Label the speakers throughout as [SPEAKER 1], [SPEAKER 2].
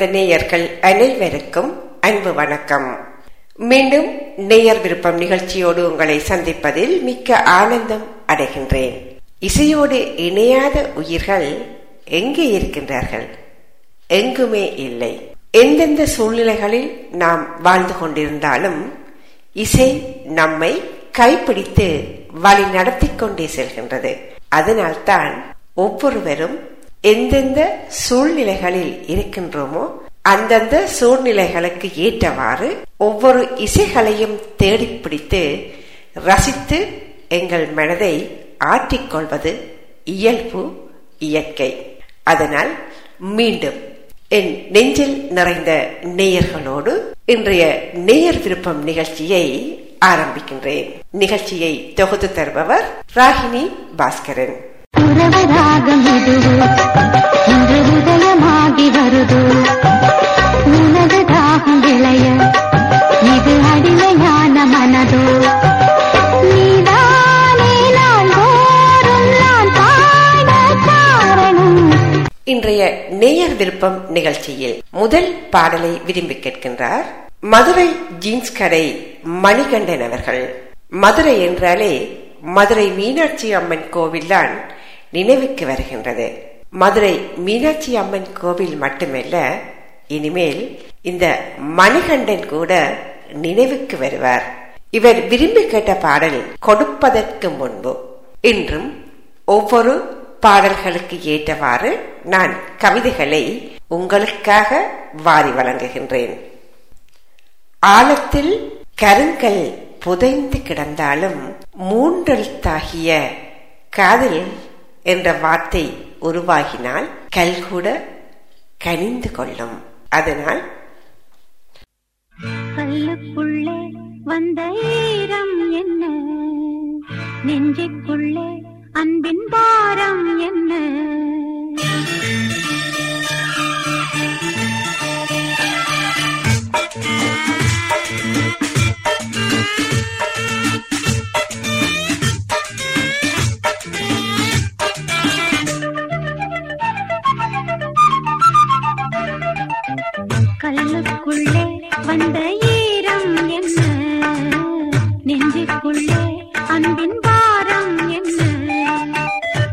[SPEAKER 1] நிறைந்த நேயர்கள் அனைவருக்கும் அன்பு வணக்கம். மீண்டும் நேயர் விருப்பம் நிகழ்ச்சியோடு உங்களை சந்திப்பதில் மிக்க ஆனந்தம் அடைகின்றேன். இசையோடு இணையாத உயிர்கள் எங்கே இருக்கின்றார்கள்? எங்குமே இல்லை. எந்தெந்த சூழ்நிலைகளில் நாம் வாழ்ந்து கொண்டிருந்தாலும் இசை நம்மை கைப்பிடித்து வழி நடத்தி கொண்டே செல்கின்றது. அதனால்தான் ஒவ்வொருவரும் எந்தெந்த சூழ்நிலைகளில் இருக்கின்றோமோ அந்தந்த சூழ்நிலைகளுக்கு ஏற்றவாறு ஒவ்வொரு இசைகளையும் தேடி பிடித்து ரசித்து எங்கள் மனதை ஆற்றிக்கொள்வது இயல்பு இயற்கை. அதனால் மீண்டும் என் நெஞ்சில் நிறைந்த நேயர்களோடு இன்றைய நேயர் விருப்பம் நிகழ்ச்சியை ஆரம்பிக்கின்றேன். நிகழ்ச்சியை தொகுத்து தருபவர் ராகினி பாஸ்கரன்.
[SPEAKER 2] இதுவோ இன்று உதயமாகி வருதோ? உனது தாகம் விளைய இது அடிமையான மனதோ?
[SPEAKER 1] இன்றைய நேயர் விருப்பம் நிகழ்ச்சியில் முதல் பாடலை விரும்பி கேட்கின்றார் மதுரை ஜீன்ஸ் கடை மணிகண்டன் அவர்கள். மதுரை என்றாலே மதுரை மீனாட்சி அம்மன் கோவில்தான். நினைவுக்கு வருகின்றது. மதுரை மீனாட்சி அம்மன் கோவில் மட்டுமல்ல இனிமேல் இந்த மணிகண்டன் கூட நினைவுக்கு வருவார். இவர் விரும்பி கேட்ட பாடல் கொடுப்பதற்கு முன்பு இன்றும் ஒவ்வொரு பாடல்களுக்கு ஏற்றவாறு நான் கவிதைகளை உங்களுக்காக வாரி வழங்குகின்றேன். ஆழத்தில் கருங்கல் புதைந்து கிடந்தாலும் மூன்றெழுத்தாகிய காதல் என்ற வார்த்தை உருவாகினால் கல் கூட கனிந்து கொள்ளும். அதனால்
[SPEAKER 2] கல்லுக்குள்ளே வந்த ஈரம் என்ன? நெஞ்சுக்குள்ளே அன்பின் பாரம் என்ன? வந்த ஈரம் என்ன? நெஞ்சுக்குள்ளே அன்பின் பாரம் என்ன?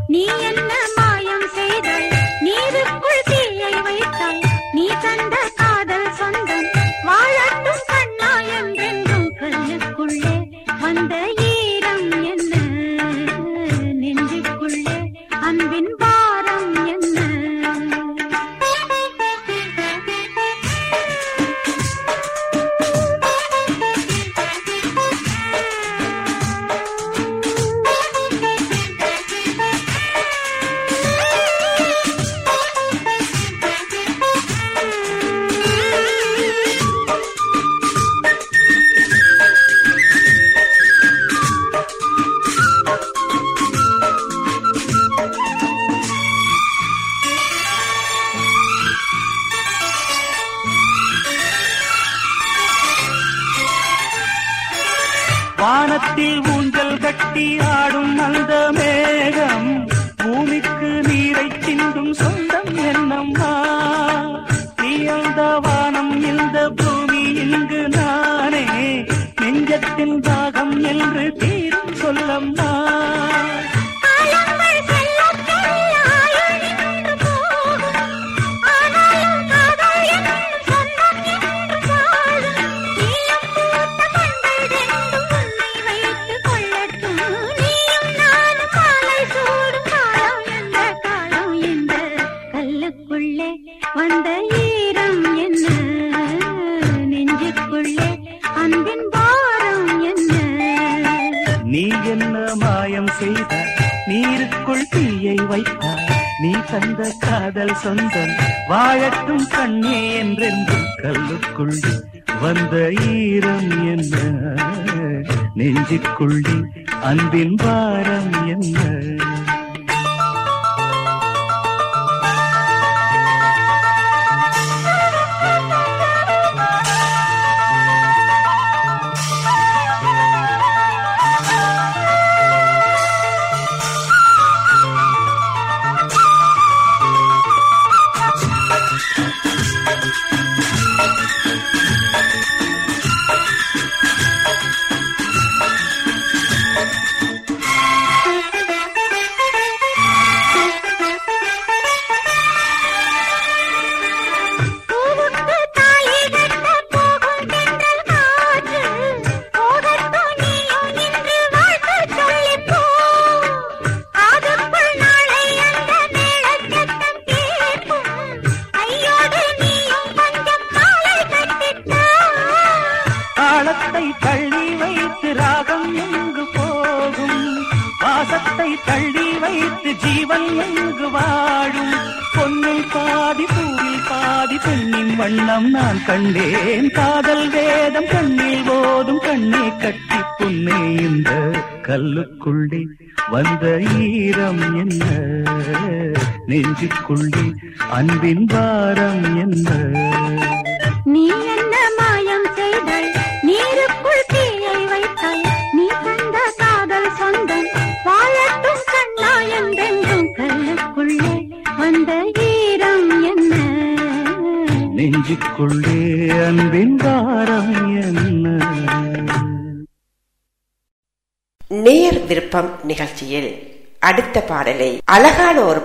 [SPEAKER 2] நீ என்ன மாயம் செய்தாய் நீருக்குள் தீயை வைத்தாய் நீ தந்த காதல் சொந்தம் வாழட்டும் கண்ணாயம் என்றும் கல்லுக்குள்ளே வந்த ஈரம் என்ன? நெஞ்சுக்குள்ளே அன்பின் பாரம்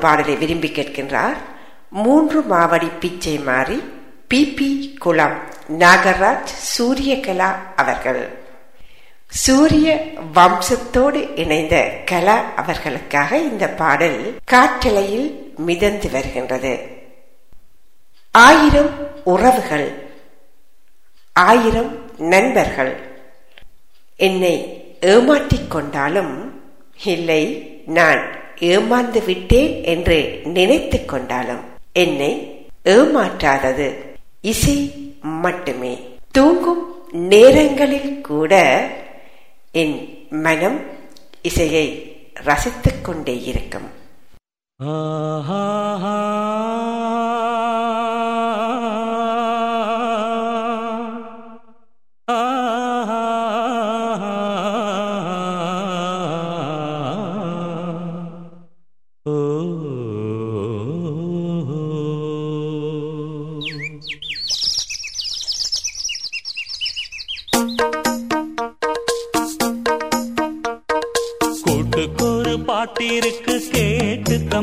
[SPEAKER 1] பாடலை விரும்பி கேட்கின்றார். மூன்று மாவடி பிச்சை மாறி பி. பி. குளம் நாகராஜ் சூரியகலா அவர்கள். சூரிய வம்சத்தோடு இணைந்த கலா அவர்களுக்காக இந்த பாடல் காற்றலையில் மிதந்து வருகின்றது. ஆயிரம் உறவுகள் ஆயிரம் நண்பர்கள். என்னை ஏமாற்றிக் கொண்டாலும் இல்லை நான். ஏமாந்து விட்டேன் என்று நினைத்து கொண்டாலும் என்னை ஏமாற்றாதது. இசை மட்டுமே. தூங்கும் நேரங்களில் கூட என் மனம் இசையை ரசித்துக் கொண்டே இருக்கும்.
[SPEAKER 3] ஆஹா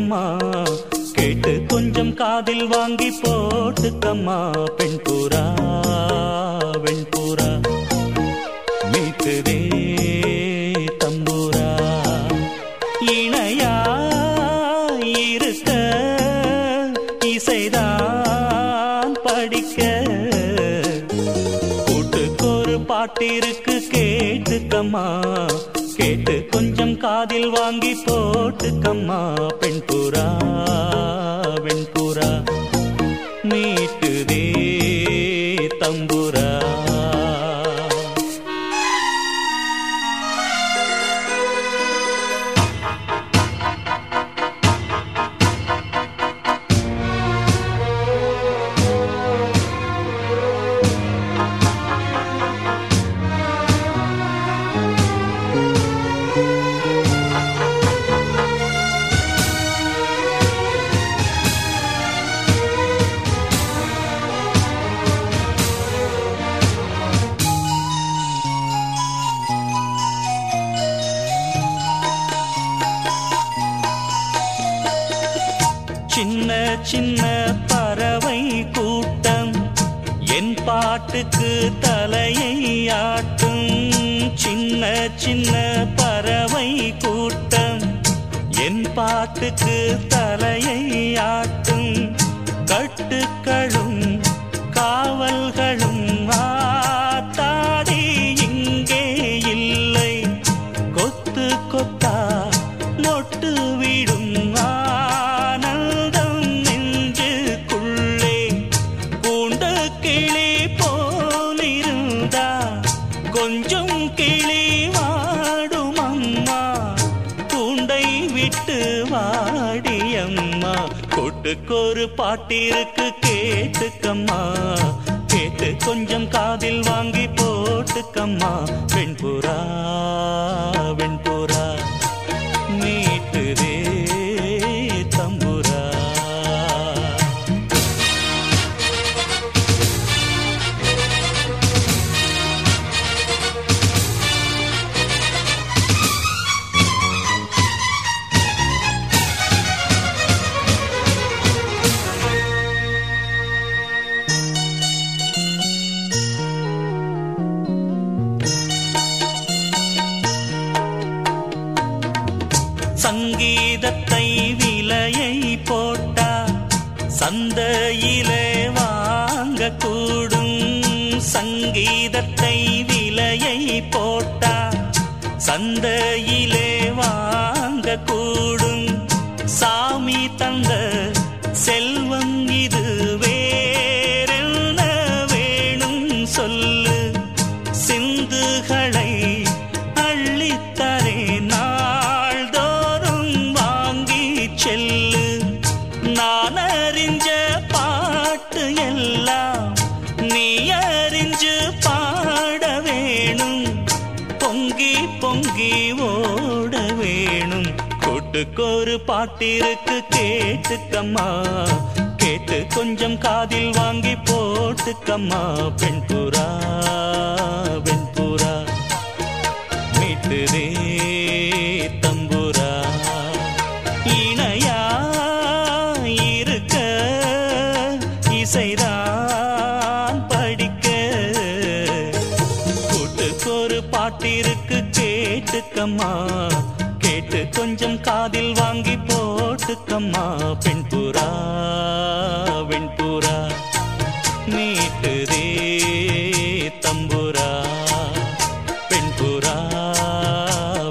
[SPEAKER 3] கேட்டுக்கம்மா கேட்டு கொஞ்சம் காதில் வாங்கி போட்டுக்கம்மா பெண் பூரா பெண் பூரா. மீட்டுதே தம்பூரா. இணையா இருக்க இசைதான் படிக்க. கூட்டுக்கொரு பாட்டிருக்கு கேட்டுக்கம்மா கேட்டு கொஞ்சம் காதில் வாங்கி போட்டுக்கம்மா பெண் புறா வெண் சந்தையிலே வாங்க கூடும் சங்கீதத்தை விலையை போட்டா சந்தை கேட்டுக்கம்மா கேட்டு கொஞ்சம் காதில் வாங்கி போட்டுக்கம்மா. பெண் வெண்புறா நீட்டுதே தம்புரா பெண்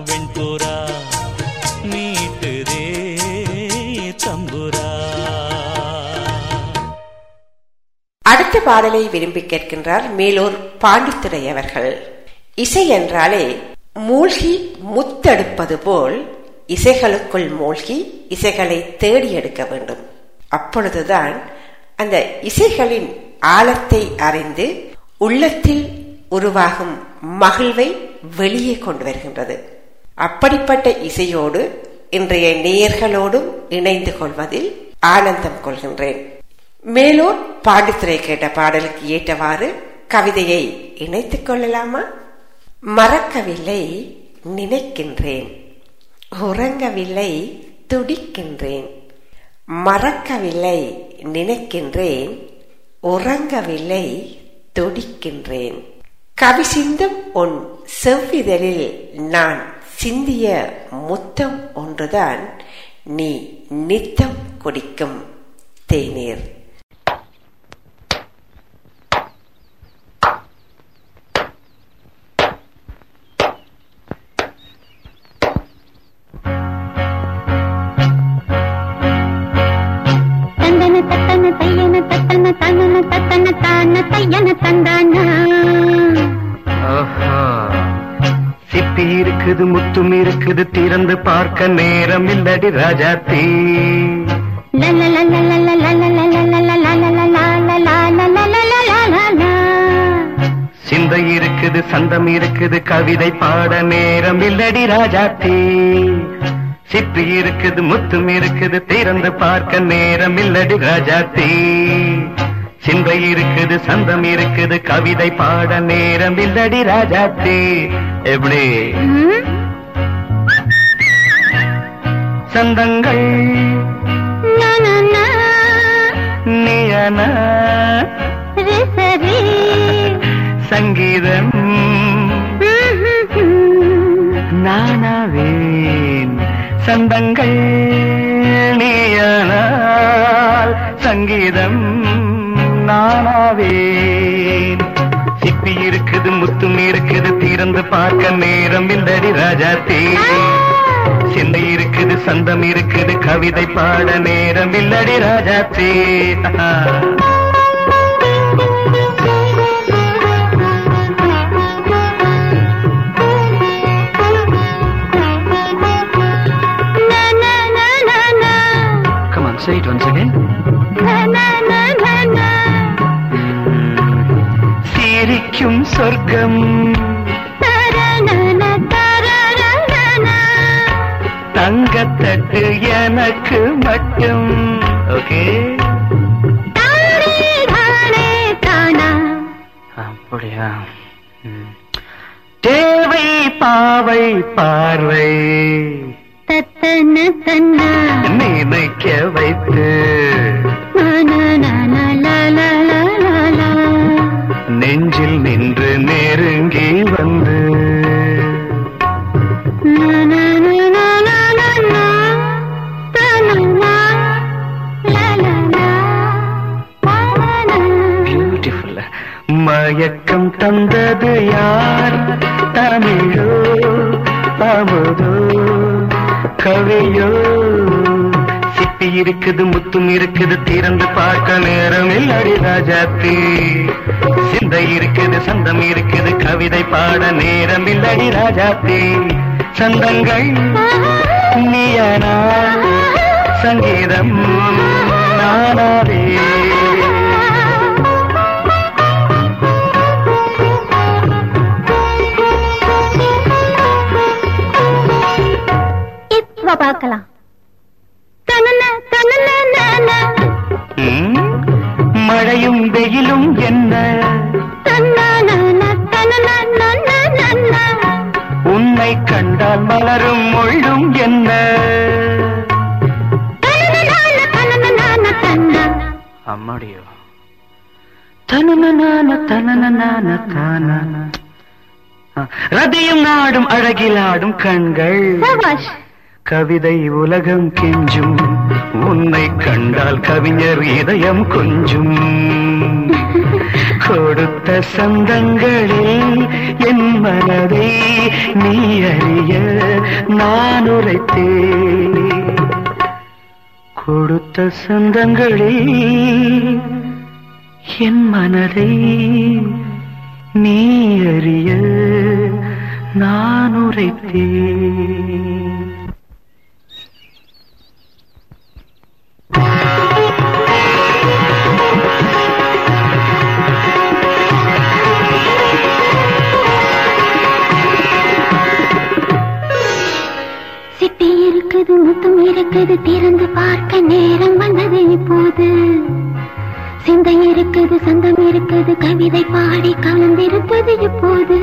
[SPEAKER 3] வெண்புறா தம்புரா
[SPEAKER 1] அடுத்த பாடலை விரும்பி கேட்கின்றார் மேலூர் பாண்டித்துறை அவர்கள். இசை என்றாலே மூழ்கி முத்தெடுப்பது போல் இசைகளுக்குள் மூழ்கி இசைகளை தேடி எடுக்க வேண்டும். அப்பொழுதுதான் அந்த இசைகளின் ஆழத்தை அறிந்து உள்ளத்தில் உருவாகும் மகிழ்வை வெளியே கொண்டு வருகின்றது. அப்படிப்பட்ட இசையோடு இன்றைய நேயர்களோடும் இணைந்து கொள்வதில் ஆனந்தம் கொள்கின்றேன். மேலோர் பாண்டித்துறை கேட்ட பாடலுக்கு ஏற்றவாறு கவிதையை இணைத்துக் கொள்ளலாமா? மறக்கவில்லை நினைக்கின்றேன். உறங்கவில்லை துடிக்கின்றேன். மறக்கவில்லை நினைக்கின்றேன் உறங்கவில்லை துடிக்கின்றேன். கவி சிந்தும் உன் செவ்விதழில் நான் சிந்திய முத்தம் ஒன்றுதான் நீ நித்தம் குடிக்கும் தேநீர்.
[SPEAKER 2] தான தையன தந்தானா.
[SPEAKER 4] சிப்பி இருக்குது முத்தும் இருக்குது திறந்து பார்க்க நேரம் இல்லடி ராஜாத்தி சிந்தை இருக்குது சந்தம் இருக்குது கவிதை பாட நேரம் இல்லடி ராஜாத்தி சிப்பி இருக்குது முத்தும் இருக்குது திறந்து பார்க்க நேரம் இல்லடி ராஜாத்தி சிந்தை இருக்குது சந்தம் இருக்குது கவிதை பாட நேரம் இல்லடி ராஜாத்தி எப்படி? சந்தங்கள். சங்கீதம். நானாவேன். சந்தங்கள். நீயானால் சங்கீதம். நானாவேன். சிப்பி இருக்குது முத்தும் இருக்குது திறந்து பார்க்க நேரம் இல்லடி ராஜா தே சிந்தை இருக்குது சந்தம் இருக்குது கவிதை பாட நேரம் இல்லடி ராஜா தே say it again. சிரிக்கும். தங்கத்தட்டு எனக்கு மட்டும். ஓகே? அப்படியா. தேவை பாவை பார்வை.
[SPEAKER 2] தத்தன தன்னா.
[SPEAKER 4] நினைக்க வைத்து.
[SPEAKER 5] இருக்குது முத்தும் இருக்குது திறந்து பார்க்க நேரம் இல்லடி ராஜாத்தி சிந்தை இருக்குது சந்தம் இருக்குது கவிதை பாட நேரம் இல்லடி ராஜாத்தி சந்தங்கள் நீயனா சங்கீதம் நானாவே.
[SPEAKER 4] இப்ப பார்க்கலாம்.
[SPEAKER 5] ரதியும் நாடும் அழகிலாடும் கண்கள்.
[SPEAKER 4] சபாஷ்.
[SPEAKER 5] கவிதை உலகம் கெஞ்சும். உன்னை கண்டால் கவிஞர் இதயம் கொஞ்சும். கொடுத்த சந்தங்களில் என் மனதை நீ அறிய நான் உரைத்தேன். கொடுத்த சந்தங்களில் என் மனதை நீ அறிய நான் உரைத்தேன்
[SPEAKER 4] சிப்பி இருக்குது முத்தம் இருக்குது திறந்து பார்க்க நேரம் வந்தது இப்போது. சிந்தை இருக்குது சந்தம் இருக்குது கவிதை பாடி கலந்திருப்பது இப்போது.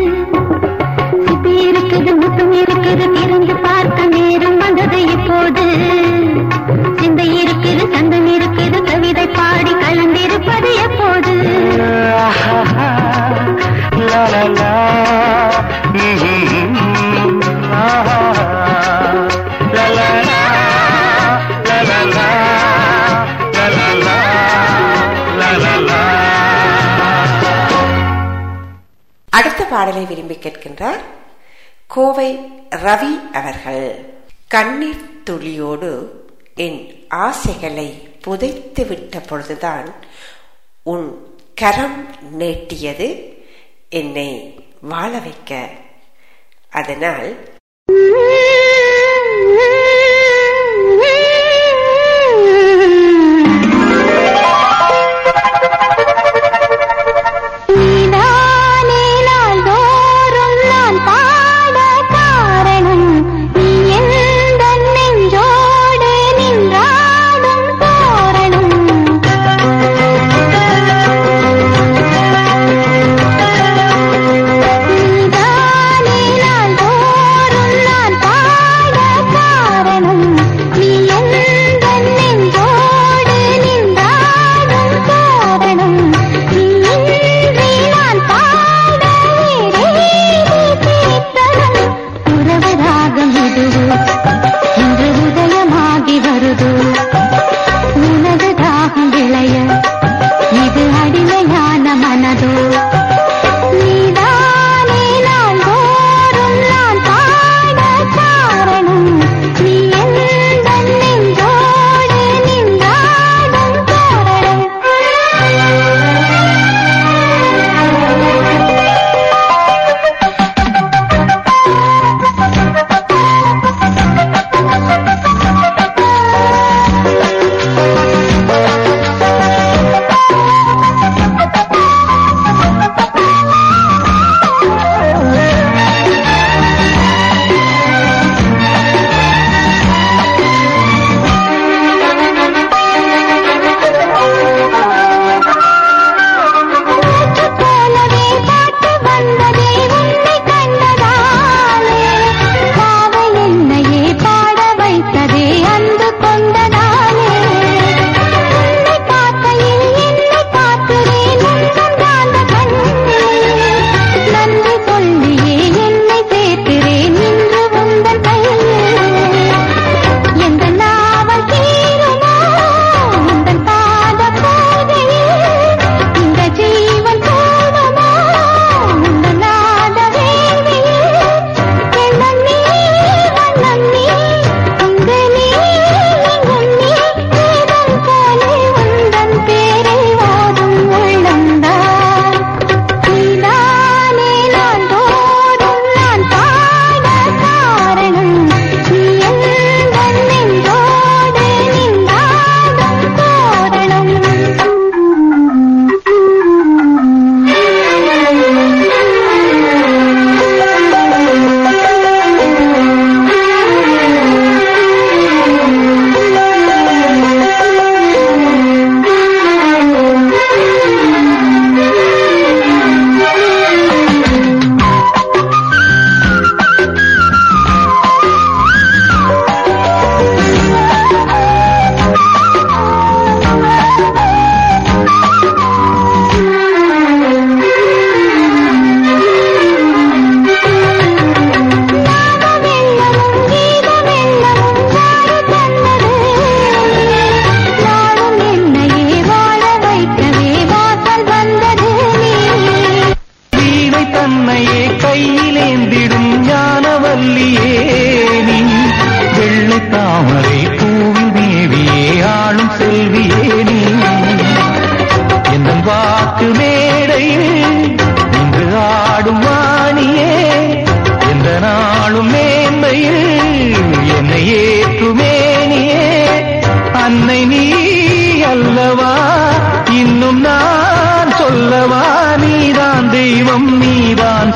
[SPEAKER 4] சிப்பி இருக்குது முத்தம் இருக்குது திறந்து பார்க்க நேரம் வந்தது இப்போது. சிந்தை இருக்குது சந்தம் இருக்குது கவிதை பாடி கலந்திருப்பது எப்போது?
[SPEAKER 5] ஆஹா.
[SPEAKER 2] பாடலை விரும்பி கேட்கின்றார் கோவை ரவி அவர்கள். கண்ணீர் துளியோடு என் ஆசைகளை புதைத்து விட்ட பொழுதுதான் உன் கரம் நீட்டியது என்னை வாழ வைக்க. அதனால்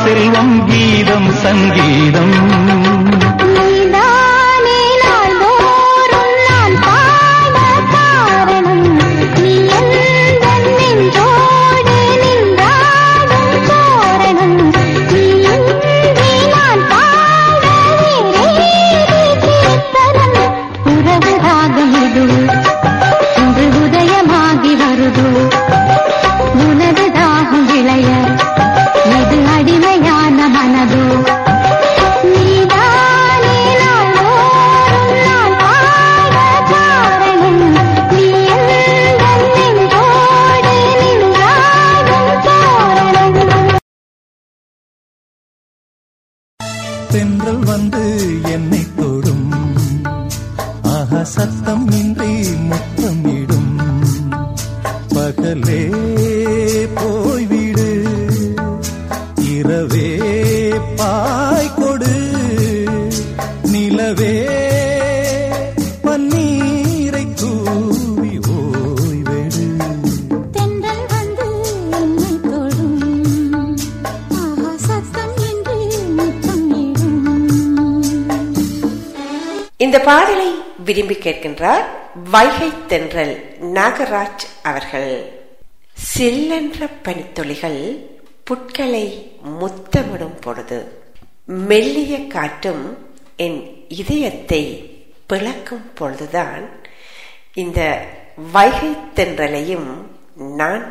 [SPEAKER 4] செல்வம் கீதம்
[SPEAKER 2] சங்கீதம்.
[SPEAKER 1] தென்றல்
[SPEAKER 6] நாகராஜ் அவர்கள். சில்லென்ற பனித்துளிகள் புட்களை முத்தமிடும் பொழுது மெல்லிய காற்றும் என் இதயத்தை பிளக்கும் பொழுதுதான் இந்த வைகை தென்றலையும் நான்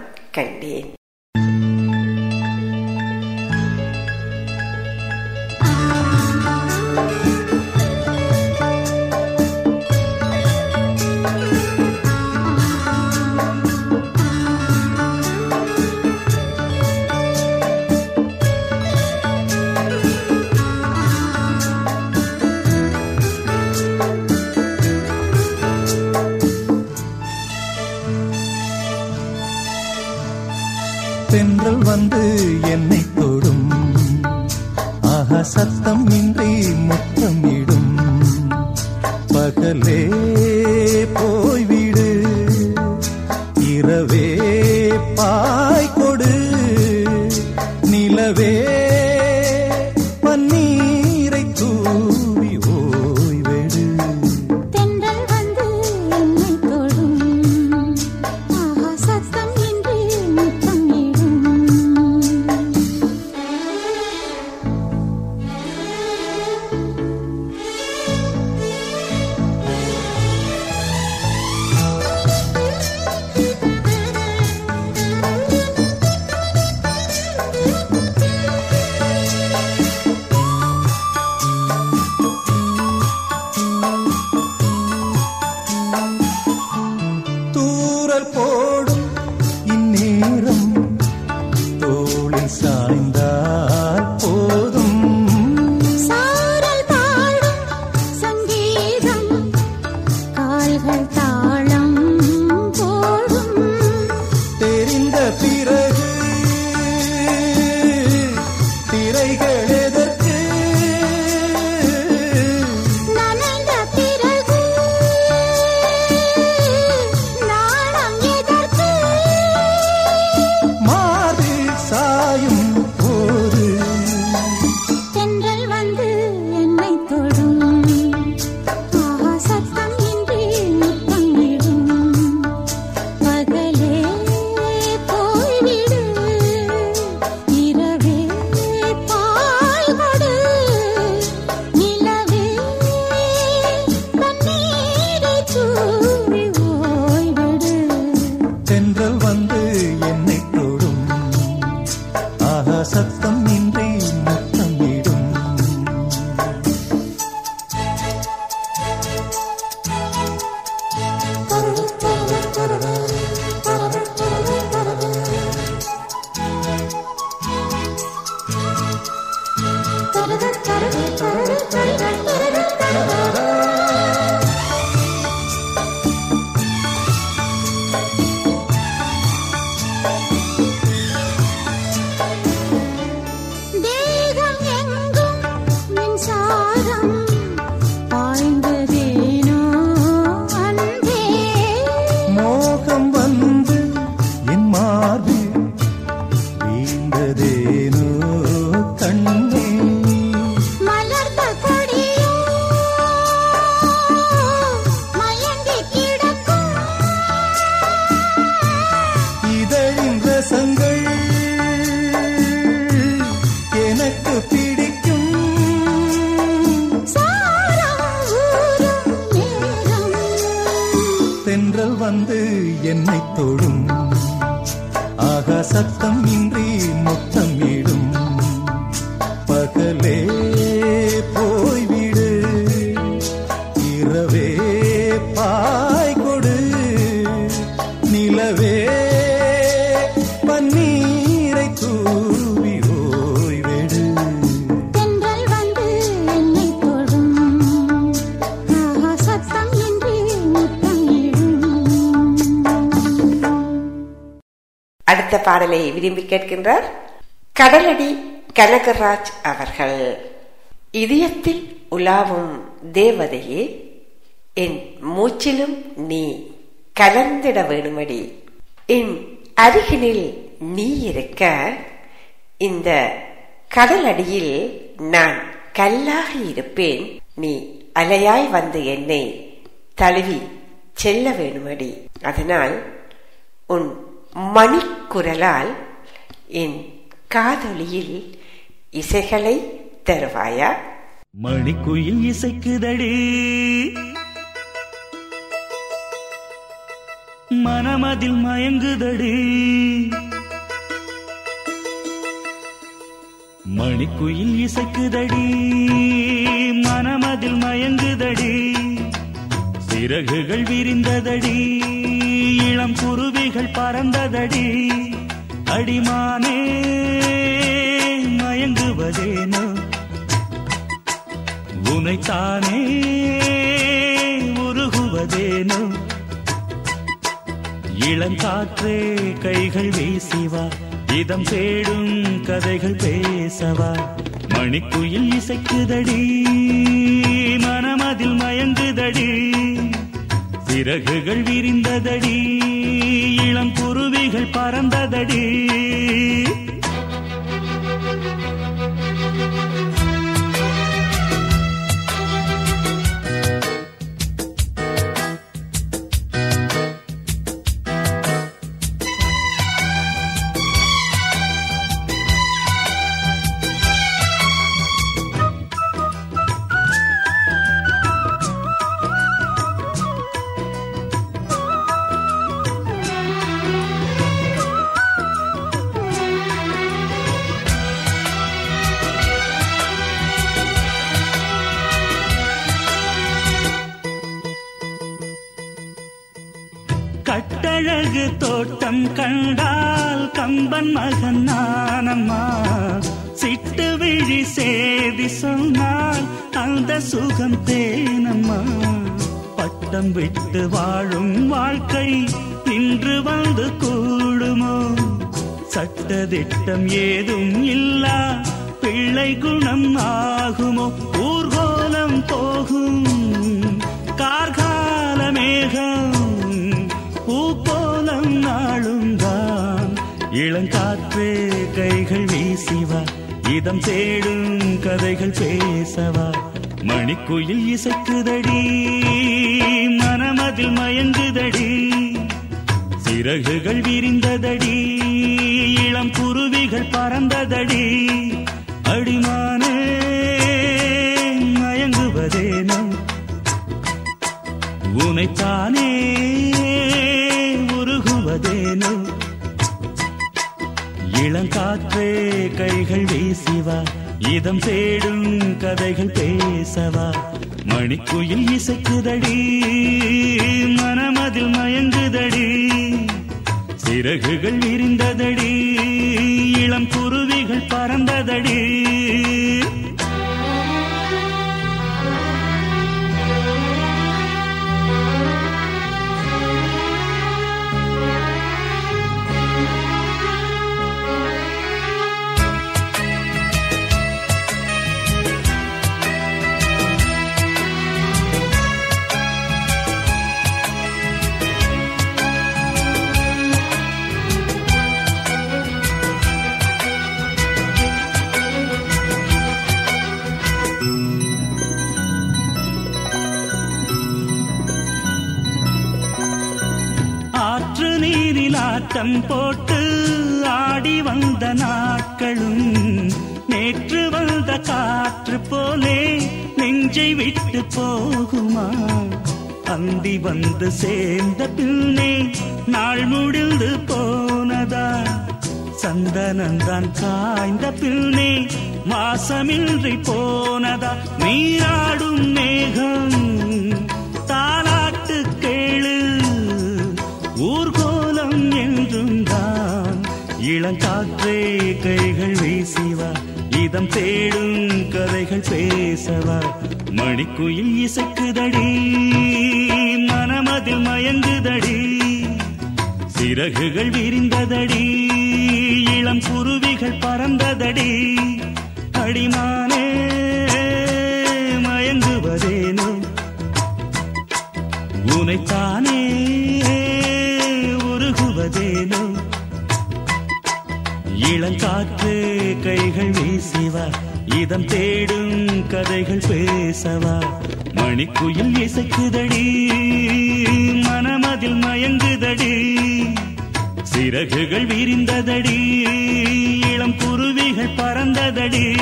[SPEAKER 6] பிடிக்கும்.
[SPEAKER 1] தென்றல் வந்து என்னை தொடும்
[SPEAKER 6] ஆக சத்தம் இன்றி
[SPEAKER 1] பாடலை விரும்பி கேட்கின்றார் கடலடி கனகராஜ் அவர்கள். இதயத்தில் உலாவும் தேவதையே என் மூச்சிலும் நீ கலந்திட வேணுமடி. என் அருகினில் நீ இருக்க இந்த கடலடியில் நான் கல்லாக இருப்பேன். நீ அலையாய் வந்து என்னை தழுவி செல்ல வேணுமடி. அதனால் உன் மணிக்குரலால் என் காதொலியில் இசைகளை தருவாயா?
[SPEAKER 3] மணிக்குயில் இசைக்குதடி. மனமதில் மயங்குதடி. மணிக்குயில் இசைக்குதடி. மனமதில் மயங்குதடி. இறகுகள் விரிந்ததடி இளம் குருவிகள் பறந்ததடி அடிமானே மயங்குவதேனோ? உனைத்தானே உருகுவதேனோ? இளங்காற்றே கைகள் வீசிவா இதம் தேடும் கதைகள் பேசவா மணிக்குயில் இசைக்குதடி. மனமதில் மயங்குதடி. சிறகுகள் விரிந்ததடி. இளம் குருவிகள் பறந்ததடி. சொன்னால் அந்த சுகம் தேனம்மா. பட்டம் விட்டு வாழும் வாழ்க்கை இன்று வந்து கூடுமோ? சட்டதிட்டம் ஏதும் இல்லா பிள்ளை குணம் ஆகுமோ? ஊர்கோலம் போகும் கார்கால மேகம் பூக்கோலம் நாளும் தான் இளங்காற்றே கைகள் வீசிவா இதம் தேடும் கதைகள் பேசவா? மணிக்குயில் இசைக்குதடி மனமதில் மயங்குதடி சிறகுகள் விரிந்ததடி இளம் குருவிகள் பறந்ததடி அடிமானே மயங்குவதேனோ? உனைத்தானே உருகுவதேனோ? இளங்காற்றே கைகள் பேசிவா இதம் சேடும் கதைகள் பேசவா. மணிக்குயில் இசைக்குதடி மனமதில் மயங்குதடி. சிறகுகள் விரிந்ததடி இளம் குருவிகள் பறந்ததடி. நீரில் போட்டு ஆடி வந்த நாட்களும் நேற்று வந்த காற்று போலே நெஞ்சை விட்டு போகுமா? அந்தி வந்து சேர்ந்த பின்னே நாள் முடிந்து போனதா? சந்தனந்தான் காய்ந்த பின்னே மாசமின்றி போனதா? நீராடும் இதம் தேடும் கதைகள் பேசவா? மணிக்குயில் இசைக்குதடி மனமதில் மயங்குதடி சிறகுகள் விரிந்ததடி இளம் குருவிகள் பறந்ததடி அடிமானே மயங்குவதேனோ? உனைத்தானே கைகள் வீசிவா. இதம் தேடும் கதைகள் பேசவா. மணிக்குயில் இசைக்குதடி. மனமதில் மயங்குதடி. சிறகுகள் விரிந்ததடி. இளம் குருவிகள் பறந்ததடி.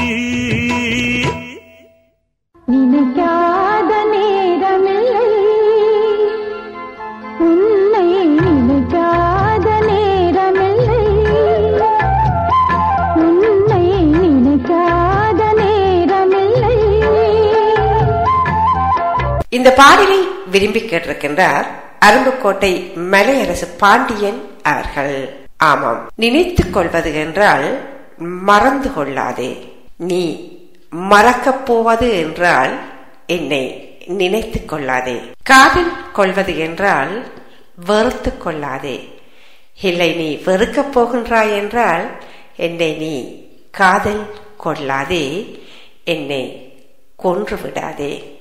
[SPEAKER 1] இந்த பாடலை விரும்பி கேட்டிருக்கின்றார் அரும்புக்கோட்டை மலையரசு பாண்டியன் அவர்கள். ஆமாம். நினைத்துக் கொள்வது என்றால் மறந்து கொள்ளாதே. நீ மறக்கப் போவது என்றால் என்னை நினைத்துக் கொள்ளாதே. காதல் கொள்வது என்றால் வெறுத்து கொள்ளாதே. இல்லை நீ வெறுக்கப் போகின்றாய் என்றால் என்னை நீ காதல் கொள்ளாதே. என்னை கொன்று விடாதே.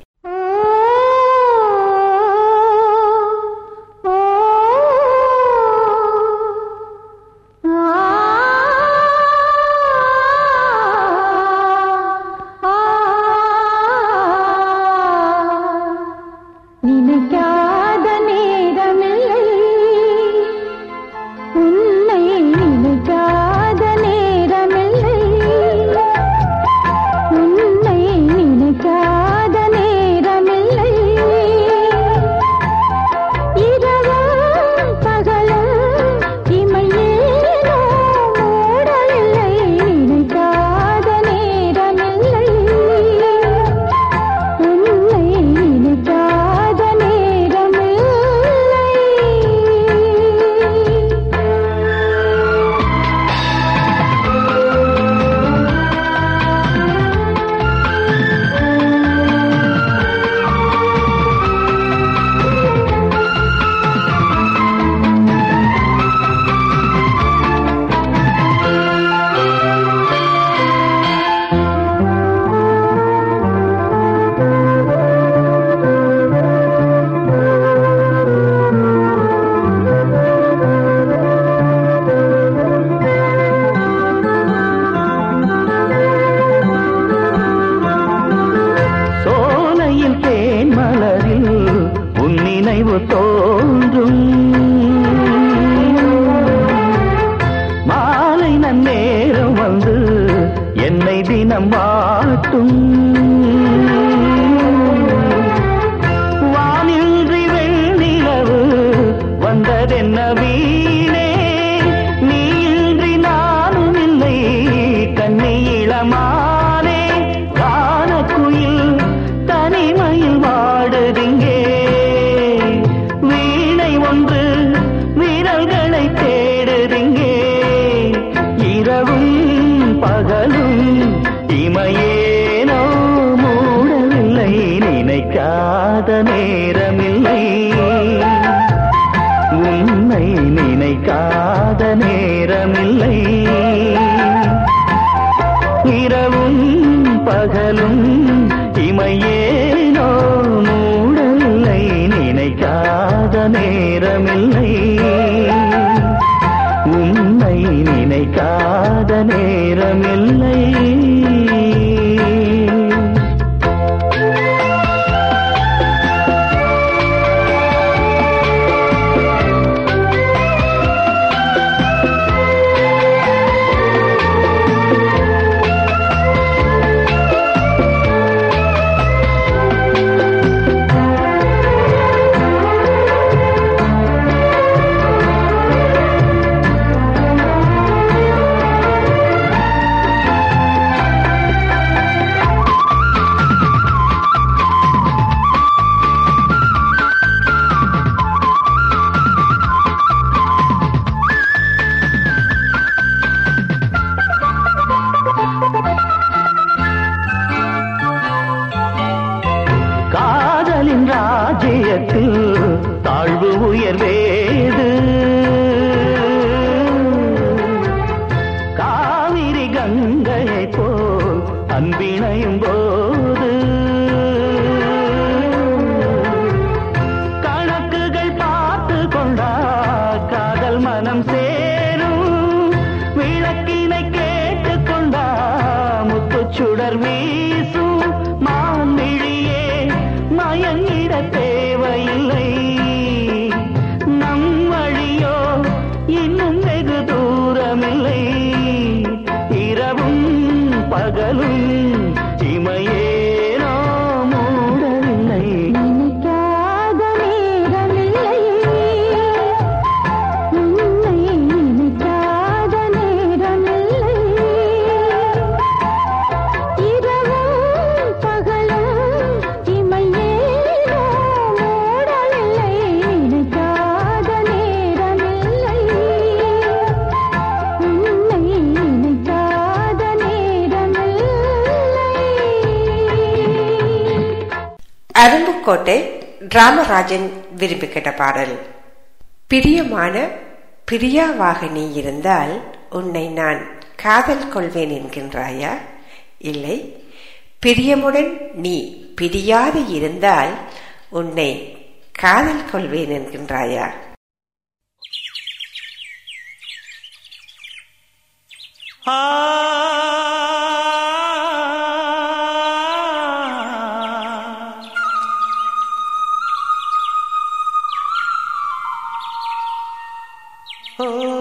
[SPEAKER 3] நேரத்தில் தாழ்வு உயர்வே.
[SPEAKER 7] புதுக்கோட்டை ராமராஜன் விரும்பி கேட்ட பாடல். பிரியமான பிரியாவாக நீ இருந்தால் உன்னை நான் காதல் கொள்வேன் என்கின்றாயா? இல்லை. பிரியமுடன் நீ பிரியாது இருந்தால் உன்னை காதல் கொள்வேன் என்கின்றாயா? ஆ Oh.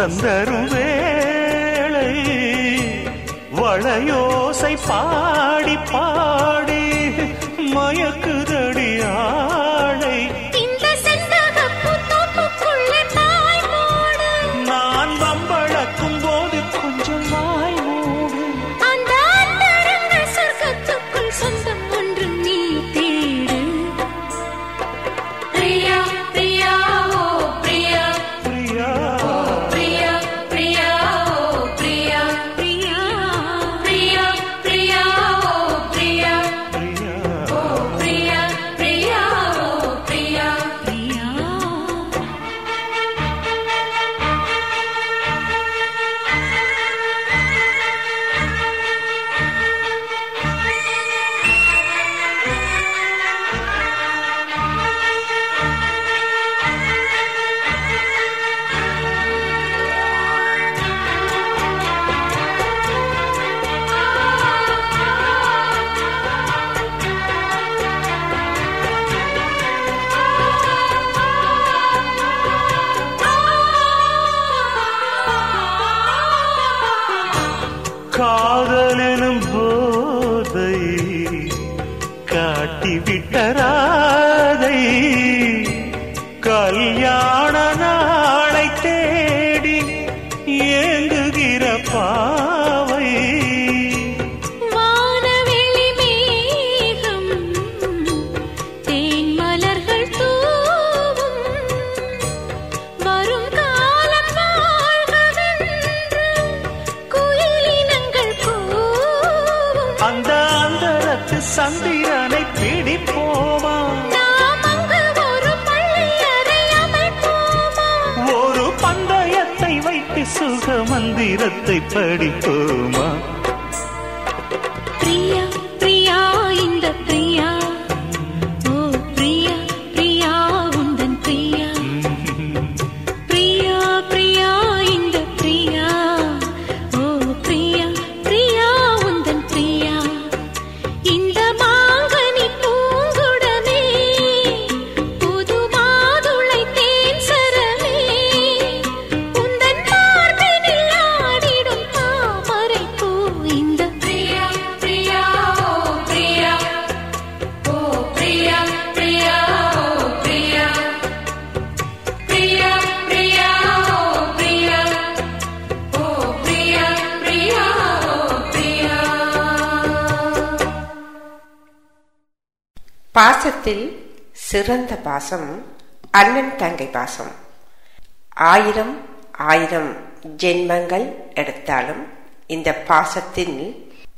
[SPEAKER 7] சந்தருவே.
[SPEAKER 2] திட்டராதை உகந்த பாசம் அண்ணன் தங்கை பாசம். ஆயிரம் ஆயிரம் ஜென்மங்கள் எடுத்தாலும் இந்த பாசத்தின்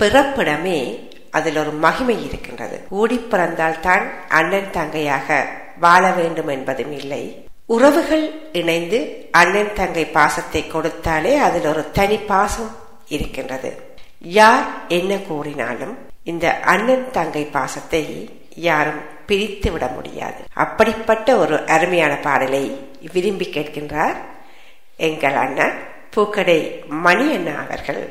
[SPEAKER 2] பிறப்பிடமே அதில் ஒரு மகிமை இருக்கின்றது. ஓடி பிறந்தால்தான் அண்ணன் தங்கையாக வாழ வேண்டும் என்பதும் இல்லை. உறவுகள் இணைந்து அண்ணன் தங்கை பாசத்தை கொடுத்தாலே அதில் ஒரு தனி பாசம் இருக்கின்றது. யார் என்ன கூறினாலும் இந்த அண்ணன் தங்கை பாசத்தை யாரும் பிரித்து விட முடியாது. அப்படிப்பட்ட ஒரு அருமையான பாடலை விரும்பி கேட்கின்றார் எங்கள் அண்ணன் பூக்கடை மணி அண்ணா அவர்கள்.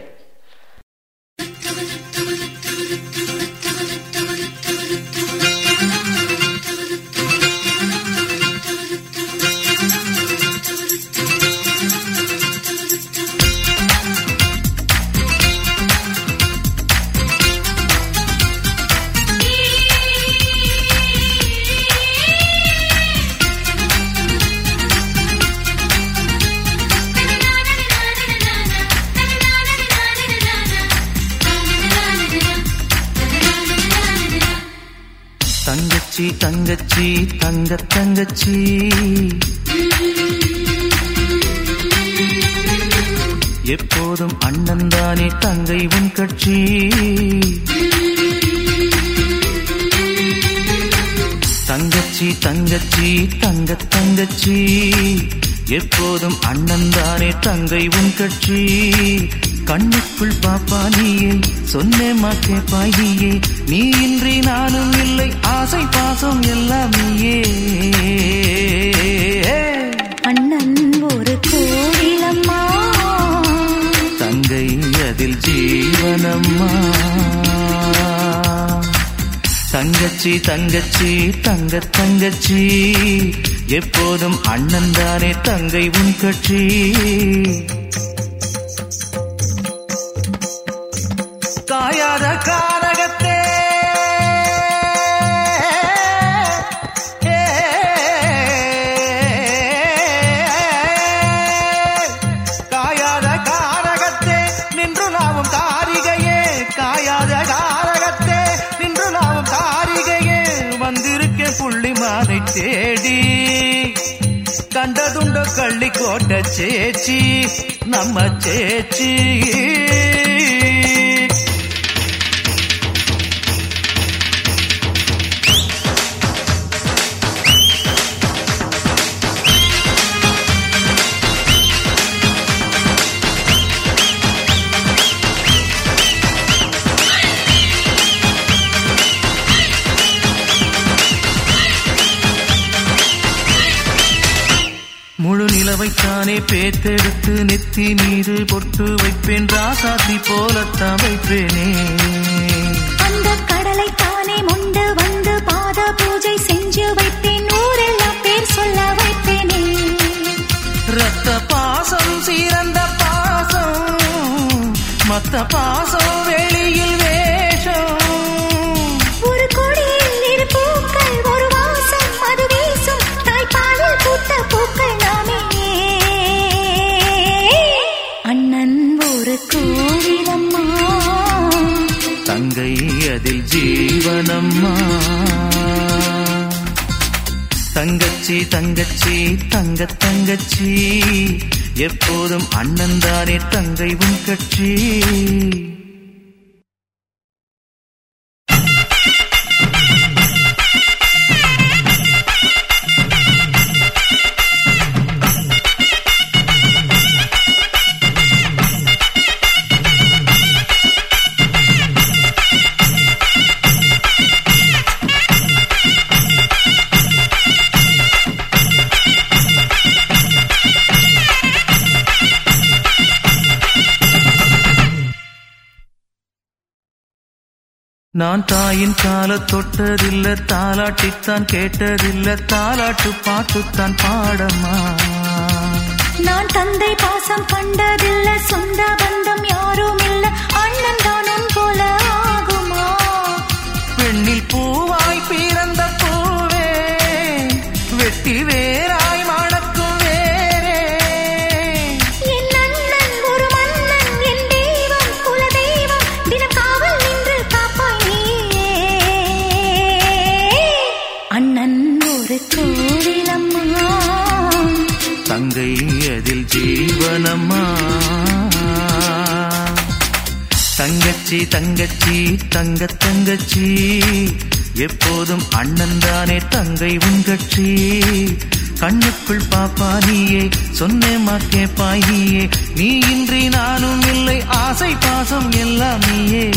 [SPEAKER 8] தங்கச்சி தங்க தங்கச்சி. எப்போதும் அண்ணன் தானே தங்கை உன் கட்சி. தங்கச்சி தங்கச்சி தங்க தங்கச்சி. எப்போதும் அண்ணன் தானே தங்கை உன் கட்சி. கண்ணுக்குள் பாப்பா நீயே சொன்னேம்மா கேப்பாய் நீயே நீ இன்றி நானும் இல்லை ஆசை பாசம் எல்லாம் நீயே
[SPEAKER 9] அண்ணன் ஒரு கோவிலம்மா.
[SPEAKER 8] தங்கை அதில் ஜீவனம்மா. தங்கச்சி தங்கச்சி தங்க தங்கச்சி எப்போதும் அண்ணன் தானே தங்கை உன் கட்சி. கண்டதுண்ட கள்ளி கோட்ட சேச்சி நம்ம சேச்சி நெத்தி மீது பொட்டு வைப்பேன் ராசாத்தி போலத்தான் வைப்பேனே.
[SPEAKER 9] அந்த கடலை தானே முண்டு வந்து பாத பூஜை செஞ்சு வைப்பேன் ஊரெல்லாம் பேர் சொல்ல வைப்பேனே.
[SPEAKER 8] ரத்த பாசம் சீரந்த பாசம் மத்த பாசம் ஜீவனம்மா தங்கச்சி தங்கச்சி தங்க தங்கச்சி. எப்போதும் அண்ணன் தானே தங்கை உன் கட்சி. நான் தாயின் கால தொட்டதில்ல தாலாட்டித்தான் கேட்டதில்ல தாலாட்டு பாட்டுத்தான் பாடமா?
[SPEAKER 2] நான் தந்தை பாசம் கண்டதில்ல சொந்த பந்தம் யாரும் இல்ல அண்ணன் தானும்
[SPEAKER 8] தங்கச்சி தங்கச்சி தங்க தங்கச்சி. எப்போதும் அண்ணன் தானே தங்கை உன் கட்சி. கண்ணுக்குள் பாப்பா நீயே சொன்னேமா கேப்பாய் நீயே. நீ இன்றி நானும் இல்லை ஆசை பாசம் எல்லாம் நீயே.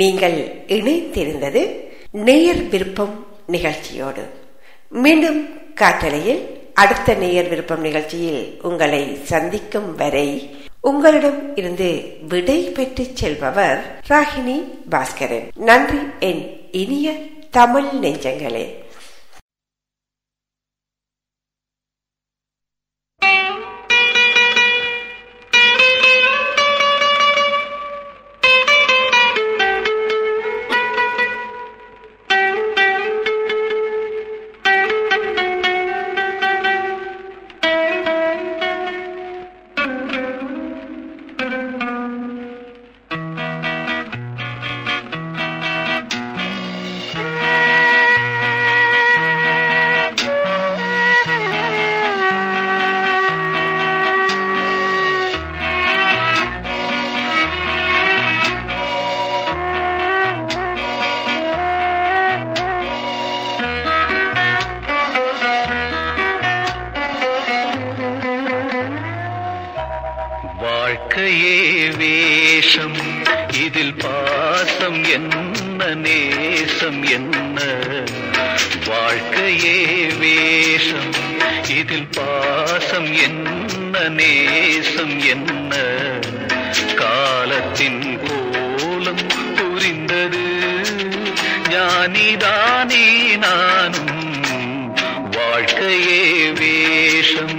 [SPEAKER 1] நீங்கள் இணைத்திருந்தது நேயர் விருப்பம் நிகழ்ச்சியோடு. மீண்டும் காற்றலையில் அடுத்த நேயர் விருப்பம் நிகழ்ச்சியில் உங்களை சந்திக்கும் வரை உங்களிடம் இருந்து விடை பெற்று செல்பவர் ராகினி பாஸ்கரன். நன்றி என் இனிய தமிழ் நெஞ்சங்களே.
[SPEAKER 10] என்ன என்ன? வாழ்க்கையே வேஷம். இதில் பாசம் என்ன? நேசம் என்ன? காலத்தின் கோலம் புரிந்தது. ஞானிதானே நானும். வாழ்க்கையே வேஷம்.